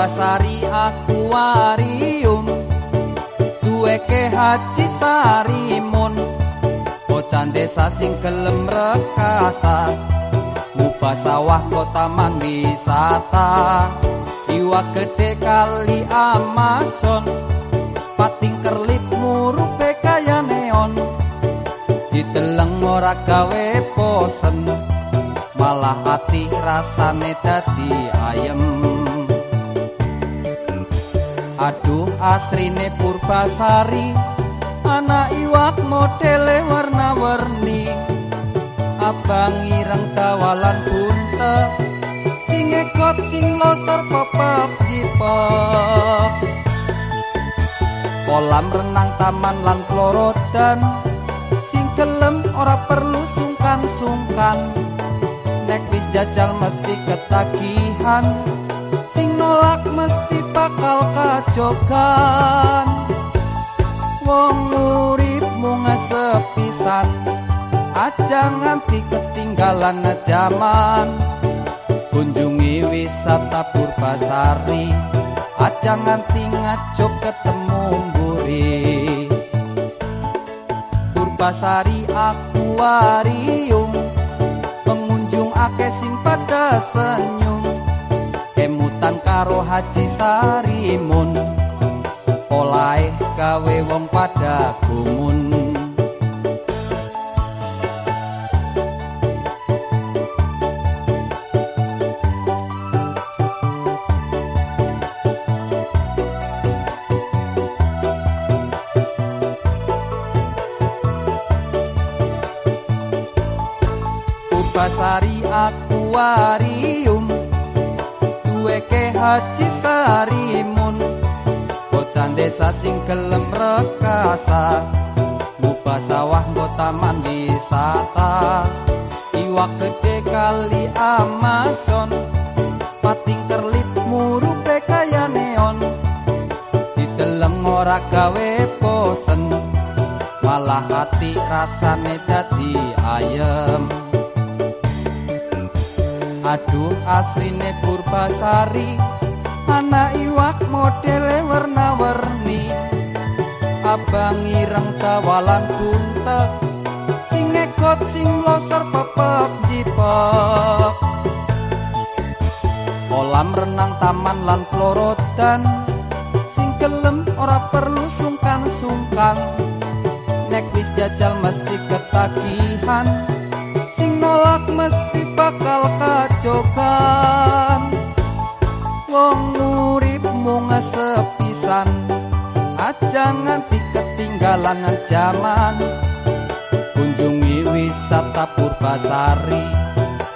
Purbasari akuarium duweke haji sarimun. Bocah desa sing gelem rekasa. Ngubah sawah kota man wisata iwak gede kali Amazon. Pating kerlip murupe kaya neon. Diteleng ora gawe posen. Malah hati rasane dadi ayem aduh asrine purbasari. Anak iwak modele warna-warni. Abang ireng tawalan bunte. Sing ekot sing losor popop jipok kolam renang taman lan klorodan. Sing gelem ora perlu sungkan-sungkan. Nek wis jajal mesti ketagihan nolak mesti bakal kajogan wong urip mung sepisan aja nganti ketinggalan zaman. Kunjungi wisata Purbasari aja nganti ngaco ketemu mburi. Purbasari akuarium pengunjung akeh sing pada senyum karo Haji Sarimun. Olae gawe wong pada gumun. Purbasari akuarium haji sarimun bocah desa sing gelem rekasa ngubah sawah nggo taman wisata. Iwak gede kali Amazon pating kerlip murupe kaya neon. Dideleng ora gawe bosen malah hati rasane dadi ayem. Aduh asrine purbasari anak iwak modele warna-warni. Abang ireng tawalan buntek sing ekot sing losor pepep jipok kolam renang taman lan klorodan. Sing gelem ora perlu sungkan-sungkan. Nek wis jajal mesti ketagihan. Sing nolak mesti bakal kajokan wong urip mung sepisan aja nganti ketinggalan zaman. Kunjungi wisata Purbasari.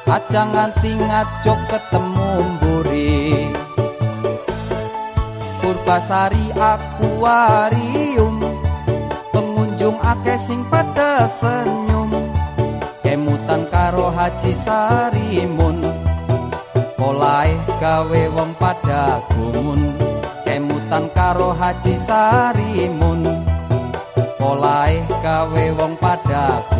Aja nganti ngaco ketemu mburi. Purbasari akuarium. Pengunjung akeh sing pada senyum. Kemutan karo Haji Sarimun olae gawe wong pada gumun kemutan karo Haji Sarimun. Olae gawe wong gumun